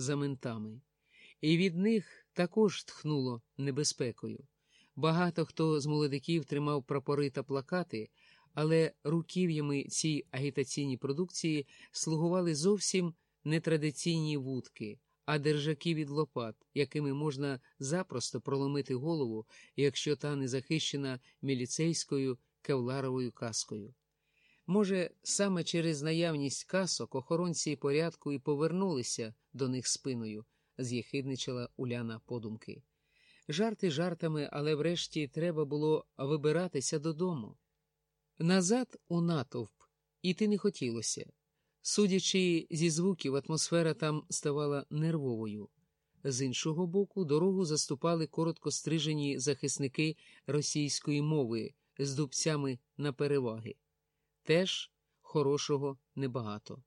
за ментами, і від них також тхнуло небезпекою. Багато хто з молодиків тримав прапори та плакати, але руків'ями цій агітаційній продукції слугували зовсім нетрадиційні вудки, а держаки від лопат, якими можна запросто проломити голову, якщо та не захищена міліцейською кевларовою каскою. Може, саме через наявність касок охоронці порядку і повернулися до них спиною, з'єхидничала Уляна подумки. Жарти жартами, але врешті треба було вибиратися додому. Назад у натовп іти не хотілося. Судячи зі звуків, атмосфера там ставала нервовою. З іншого боку, дорогу заступали коротко стрижені захисники російської мови з дубцями на переваги. Теж хорошого небагато.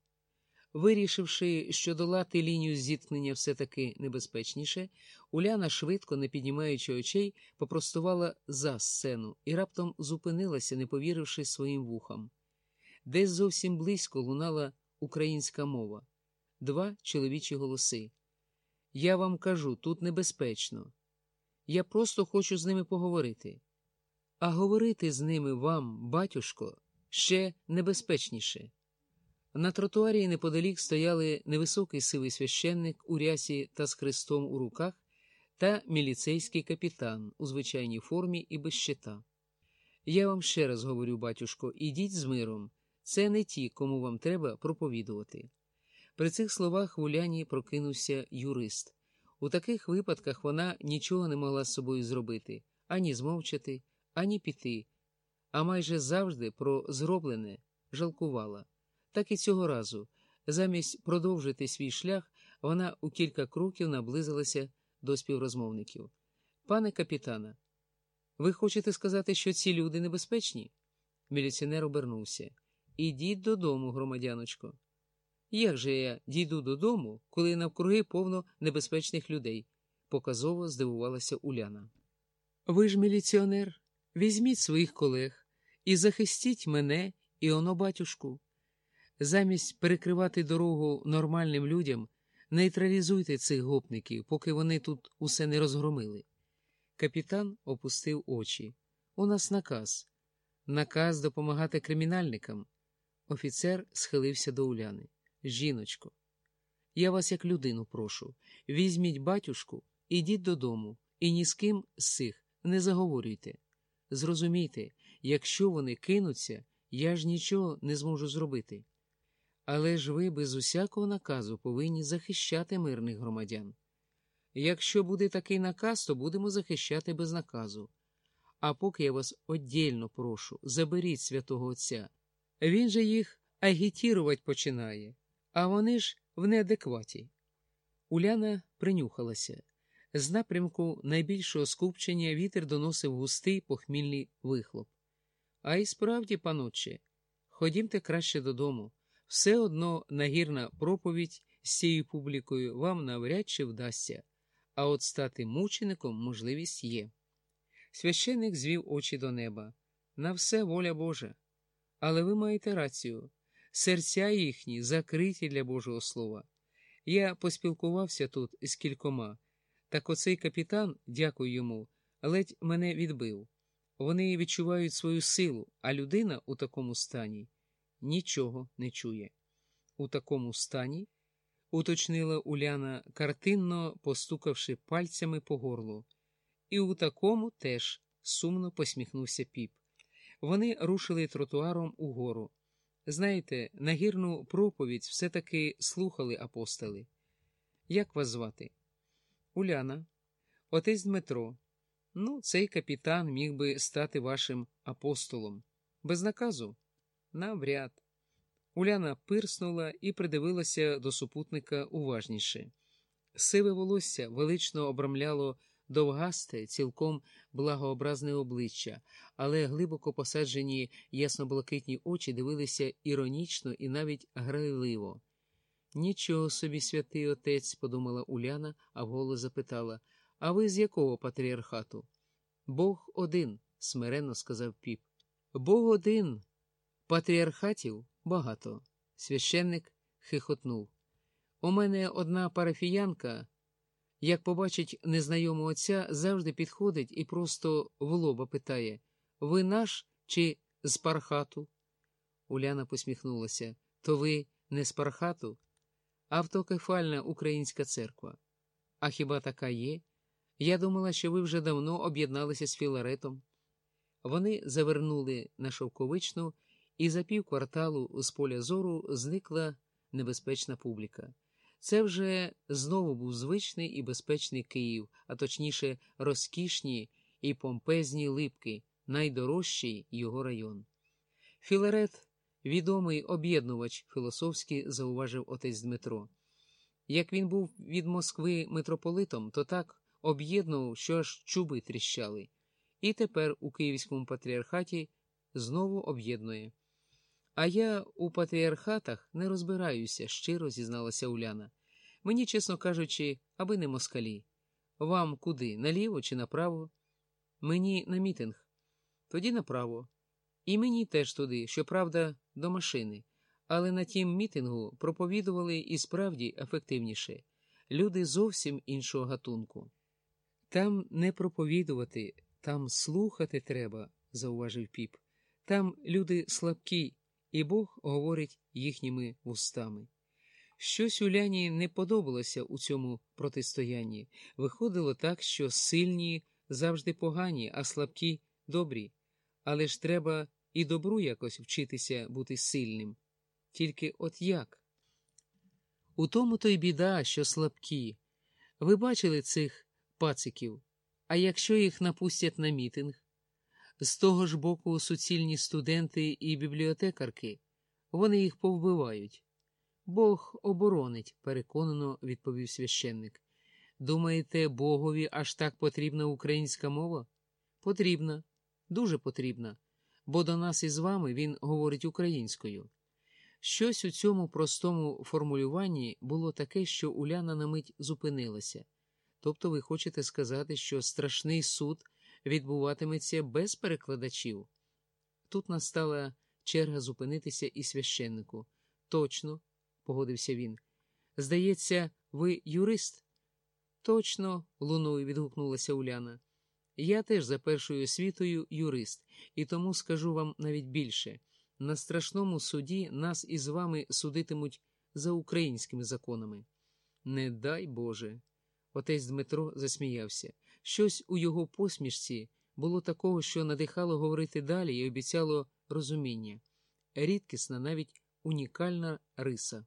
Вирішивши, що долати лінію зіткнення все таки небезпечніше, Уляна, швидко, не піднімаючи очей, попростувала за сцену і раптом зупинилася, не повіривши своїм вухам. Десь зовсім близько лунала українська мова, два чоловічі голоси. Я вам кажу, тут небезпечно. Я просто хочу з ними поговорити. А говорити з ними вам, батюшко, ще небезпечніше. На тротуарі неподалік стояли невисокий сивий священник у рясі та з хрестом у руках та міліцейський капітан у звичайній формі і без щита. Я вам ще раз говорю, батюшко, ідіть з миром. Це не ті, кому вам треба проповідувати. При цих словах в Уляні прокинувся юрист. У таких випадках вона нічого не могла з собою зробити ані змовчати, ані піти, а майже завжди про зроблене жалкувала. Так і цього разу, замість продовжити свій шлях, вона у кілька кроків наблизилася до співрозмовників. Пане капітана, ви хочете сказати, що ці люди небезпечні? Міліціонер обернувся. Ідіть додому, громадяночко. Як же я дійду додому, коли навкруги повно небезпечних людей? показово здивувалася Уляна. Ви ж міліціонер, візьміть своїх колег і захистіть мене і оно батюшку. Замість перекривати дорогу нормальним людям, нейтралізуйте цих гопників, поки вони тут усе не розгромили. Капітан опустив очі. У нас наказ. Наказ допомагати кримінальникам. Офіцер схилився до Уляни. Жіночко, я вас як людину прошу. Візьміть батюшку, ідіть додому, і ні з ким з цих не заговорюйте. Зрозумійте, якщо вони кинуться, я ж нічого не зможу зробити. Але ж ви без усякого наказу повинні захищати мирних громадян. Якщо буде такий наказ, то будемо захищати без наказу. А поки я вас оддільно прошу, заберіть святого Отця. Він же їх агітірувати починає, а вони ж в неадекваті. Уляна принюхалася. З напрямку найбільшого скупчення вітер доносив густий похмільний вихлоп. А й справді, паноче, ходімте краще додому. Все одно нагірна проповідь з цією публікою вам навряд чи вдасться, а от стати мучеником можливість є. Священник звів очі до неба. На все воля Божа. Але ви маєте рацію серця їхні закриті для Божого Слова. Я поспілкувався тут з кількома, так оцей капітан, дякую йому, ледь мене відбив. Вони відчувають свою силу, а людина у такому стані нічого не чує. У такому стані, уточнила Уляна, картинно постукавши пальцями по горлу. І у такому теж сумно посміхнувся піп. Вони рушили тротуаром угору. Знаєте, нагірну проповідь все-таки слухали апостоли. Як вас звати? Уляна, отець Дмитро. Ну, цей капітан міг би стати вашим апостолом. Без наказу? Навряд. Уляна пирснула і придивилася до супутника уважніше. Сиве волосся велично обрамляло довгасте, цілком благообразне обличчя, але глибоко посаджені ясно-блакитні очі дивилися іронічно і навіть грайливо. Нічого собі, святий отець, подумала Уляна, а вголос запитала А ви з якого патріархату? Бог один, смиренно сказав піп. Бог один. Патріархатів багато. Священник хихотнув. У мене одна парафіянка, як побачить незнайомого отця, завжди підходить і просто в лоба питає Ви наш чи з пархату? Уляна посміхнулася. То ви не з пархату? Автокефальна українська церква. А хіба така є? Я думала, що ви вже давно об'єдналися з Філаретом. Вони завернули на шовковичну, і за пів кварталу з поля зору зникла небезпечна публіка. Це вже знову був звичний і безпечний Київ, а точніше, розкішні і помпезні липки, найдорожчий його район. Філарет, відомий об'єднувач філософський, зауважив отець Дмитро. Як він був від Москви митрополитом, то так об'єднував, що аж чуби тріщали, і тепер у Київському патріархаті знову об'єднує. А я у патріархатах не розбираюся, щиро зізналася Уляна. Мені, чесно кажучи, аби не москалі. Вам куди? Наліво чи направо? Мені на мітинг. Тоді направо. І мені теж туди, щоправда, до машини. Але на тім мітингу проповідували і справді ефективніше люди зовсім іншого гатунку. Там не проповідувати, там слухати треба, зауважив піп. Там люди слабкі, і Бог говорить їхніми вустами. Щось Уляні не подобалося у цьому протистоянні. Виходило так, що сильні завжди погані, а слабкі добрі. Але ж треба і добру якось вчитися бути сильним. Тільки от як? У тому то й біда, що слабкі. Ви бачили цих пациків, а якщо їх напустять на мітинг? З того ж боку суцільні студенти і бібліотекарки, вони їх повбивають. Бог оборонить, переконано відповів священник. Думаєте, Богові аж так потрібна українська мова? Потрібна, дуже потрібна, бо до нас із вами він говорить українською. Щось у цьому простому формулюванні було таке, що Уляна на мить зупинилася. Тобто ви хочете сказати, що страшний суд відбуватиметься без перекладачів? Тут настала черга зупинитися і священнику. Точно, погодився він. Здається, ви юрист? Точно, луною відгукнулася Уляна. Я теж за першою освітою юрист, і тому скажу вам навіть більше. На страшному суді нас із вами судитимуть за українськими законами. Не дай Боже. Отець Дмитро засміявся. Щось у його посмішці було такого, що надихало говорити далі і обіцяло розуміння. Рідкісна, навіть унікальна риса.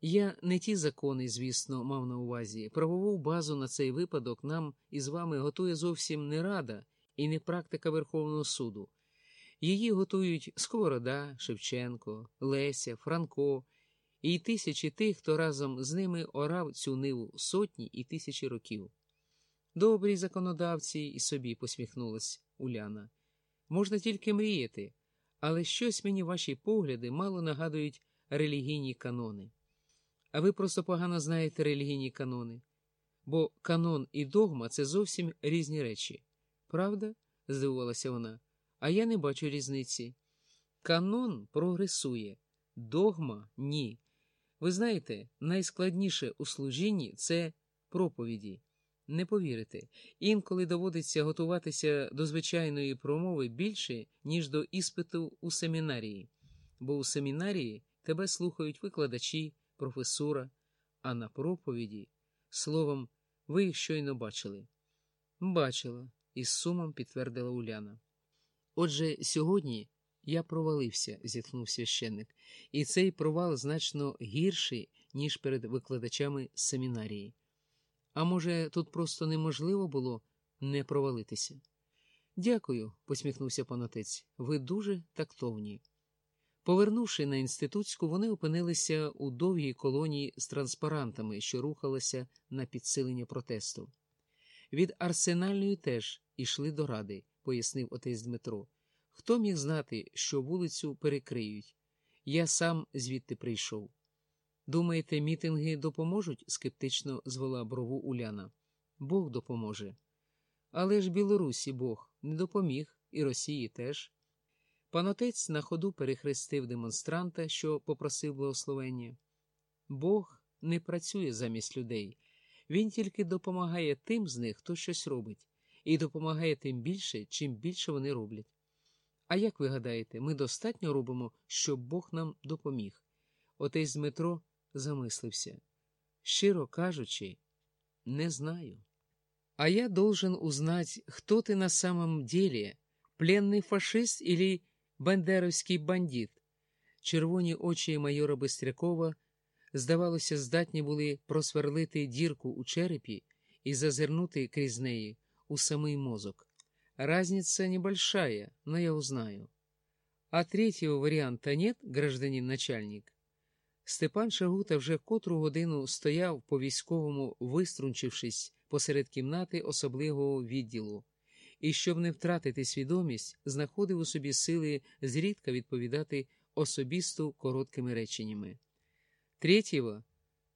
Я не ті закони, звісно, мав на увазі. Правову базу на цей випадок нам із вами готує зовсім не рада і не практика Верховного суду. Її готують Сковорода, Шевченко, Леся, Франко і тисячі тих, хто разом з ними орав цю ниву сотні і тисячі років. Добрі законодавці і собі посміхнулась Уляна. Можна тільки мріяти, але щось мені ваші погляди мало нагадують релігійні канони. А ви просто погано знаєте релігійні канони, бо канон і догма це зовсім різні речі. Правда? здивувалася вона. А я не бачу різниці. Канон прогресує, догма ні. Ви знаєте, найскладніше у служінні це проповіді. Не повірите, інколи доводиться готуватися до звичайної промови більше, ніж до іспиту у семінарії, бо у семінарії тебе слухають викладачі, професура, а на проповіді, словом, ви їх щойно бачили. Бачила, із сумом підтвердила Уляна. Отже, сьогодні я провалився, зітхнув священник, і цей провал значно гірший, ніж перед викладачами семінарії. А може, тут просто неможливо було не провалитися? Дякую, посміхнувся панотець. Ви дуже тактовні. Повернувши на інститутську, вони опинилися у довгій колонії з транспарантами, що рухалися на підсилення протесту. Від арсенальної теж ішли до ради, пояснив отець Дмитро. Хто міг знати, що вулицю перекриють? Я сам звідти прийшов. Думаєте, мітинги допоможуть? скептично звела брову Уляна. Бог допоможе. Але ж Білорусі Бог не допоміг, і Росії теж. Панотець на ходу перехрестив демонстранта, що попросив благословення. Бог не працює замість людей. Він тільки допомагає тим з них, хто щось робить, і допомагає тим більше, чим більше вони роблять. А як ви гадаєте, ми достатньо робимо, щоб Бог нам допоміг? Отець Дмитро замислився. Щиро кажучи, не знаю. А я должен узнать, кто ты на самом деле, пленний фашист или бандеровський бандит. Червоні очі майора Бистрякова, здавалося, здатні були просверлити дірку у черепі і зазирнути крізь неї у самий мозок. Разница небольшая, но я узнаю. А третьего варіанта нет, гражданин начальник? Степан Шагута вже котру годину стояв по військовому, виструнчившись посеред кімнати особливого відділу, і, щоб не втратити свідомість, знаходив у собі сили зрідка відповідати особисто короткими реченнями. Третьего,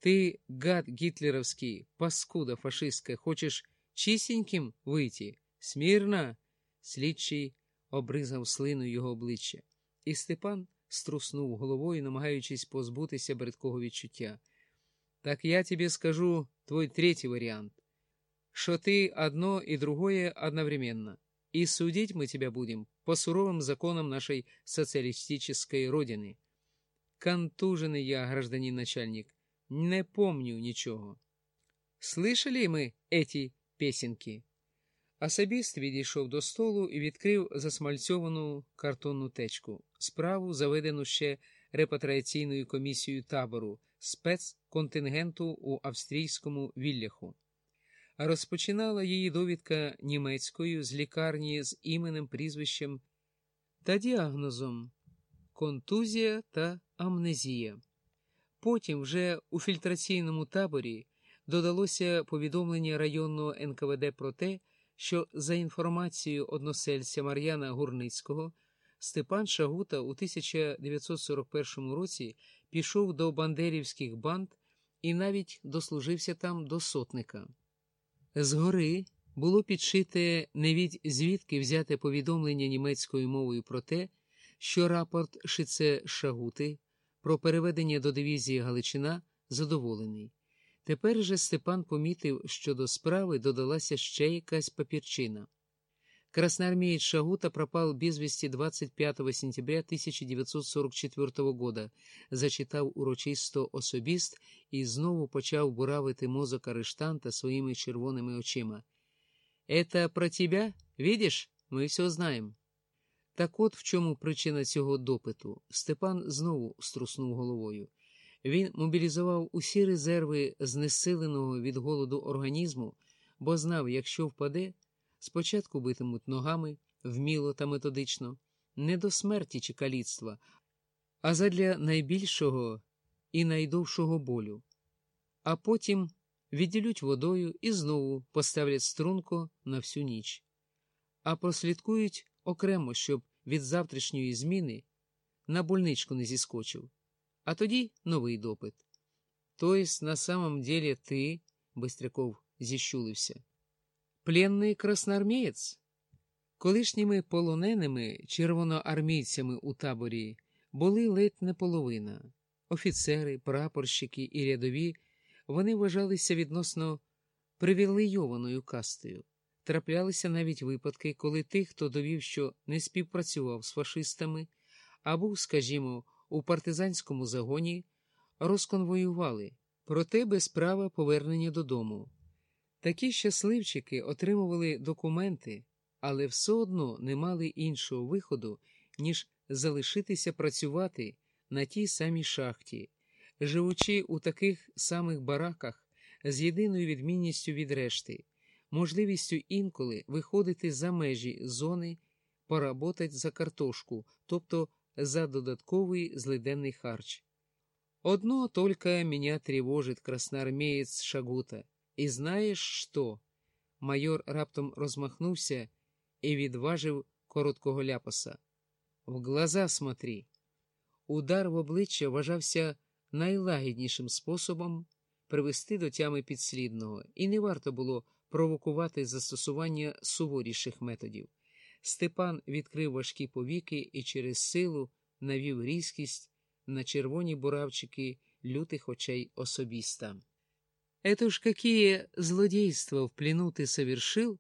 ты, гад гитлеровский, паскуда фашистская, хочешь чистеньким вийти? Смірна. Слідчий обризав слину його обличчя, і Степан струснув головою, намагаючись позбутися бридкого відчуття. Так я тебе скажу твой третий вариант, что ты одно и другое одновременно, и судить мы тебя будем по суровым законам нашей социалистической родины. Контуженный я, гражданин начальник, не помню ничего. Слышали мы эти песенки? Особіст відійшов до столу і відкрив засмальцьовану картонну течку, справу, заведену ще репатріаційною комісією табору, спецконтингенту у австрійському вілляху. Розпочинала її довідка німецькою з лікарні з іменем, прізвищем та діагнозом контузія та амнезія. Потім, вже у фільтраційному таборі, додалося повідомлення районного НКВД про те, що, за інформацією односельця Мар'яна Гурницького, Степан Шагута у 1941 році пішов до бандерівських банд і навіть дослужився там до сотника. Згори було підшите не від звідки взяте повідомлення німецькою мовою про те, що рапорт Шице Шагути про переведення до дивізії Галичина задоволений. Тепер же Степан помітив, що до справи додалася ще якась папірчина. Красноармеец Шагута пропал без вести 25 сентября 1944 года, зачитав урочисто особіст і знову почав буравити мозок арештанта своїми червоними очима. «Это про тебя? Видишь? Мы все знаем». Так от в чому причина цього допиту. Степан знову струснув головою. Він мобілізував усі резерви знесиленого від голоду організму, бо знав, якщо впаде, спочатку битимуть ногами вміло та методично, не до смерті чи каліцтва, а задля найбільшого і найдовшого болю, а потім відділють водою і знову поставлять струнко на всю ніч, а прослідкують окремо, щоб від завтрашньої зміни на больничку не зіскочив. А тоді новий допит. То есть, на самом деле ти, Бистряков зіщулився, пленний красноармієць? Колишніми полоненими червоноармійцями у таборі були ледь не половина. Офіцери, прапорщики і рядові вони вважалися відносно привілейованою кастою. Траплялися навіть випадки, коли тих, хто довів, що не співпрацював з фашистами, а був, скажімо, у партизанському загоні розконвоювали, проте без права повернення додому. Такі щасливчики отримували документи, але все одно не мали іншого виходу, ніж залишитися працювати на тій самій шахті, живучи у таких самих бараках з єдиною відмінністю від решти, можливістю інколи виходити за межі зони, поработать за картошку, тобто за додатковый злиденный харч. Одно только меня тревожит, красноармеец Шагута. І знаєш що? Майор раптом розмахнувся і відважив короткого ляпаса. В глаза смотри. Удар в обличчя вважався найлагіднішим способом привести до тями підслідного, і не варто було провокувати застосування суворіших методів. Степан відкрив важкі повіки і через силу навів різкість на червоні буравчики лютых очей особиста. Это уж какие злодейства в плену ты совершил,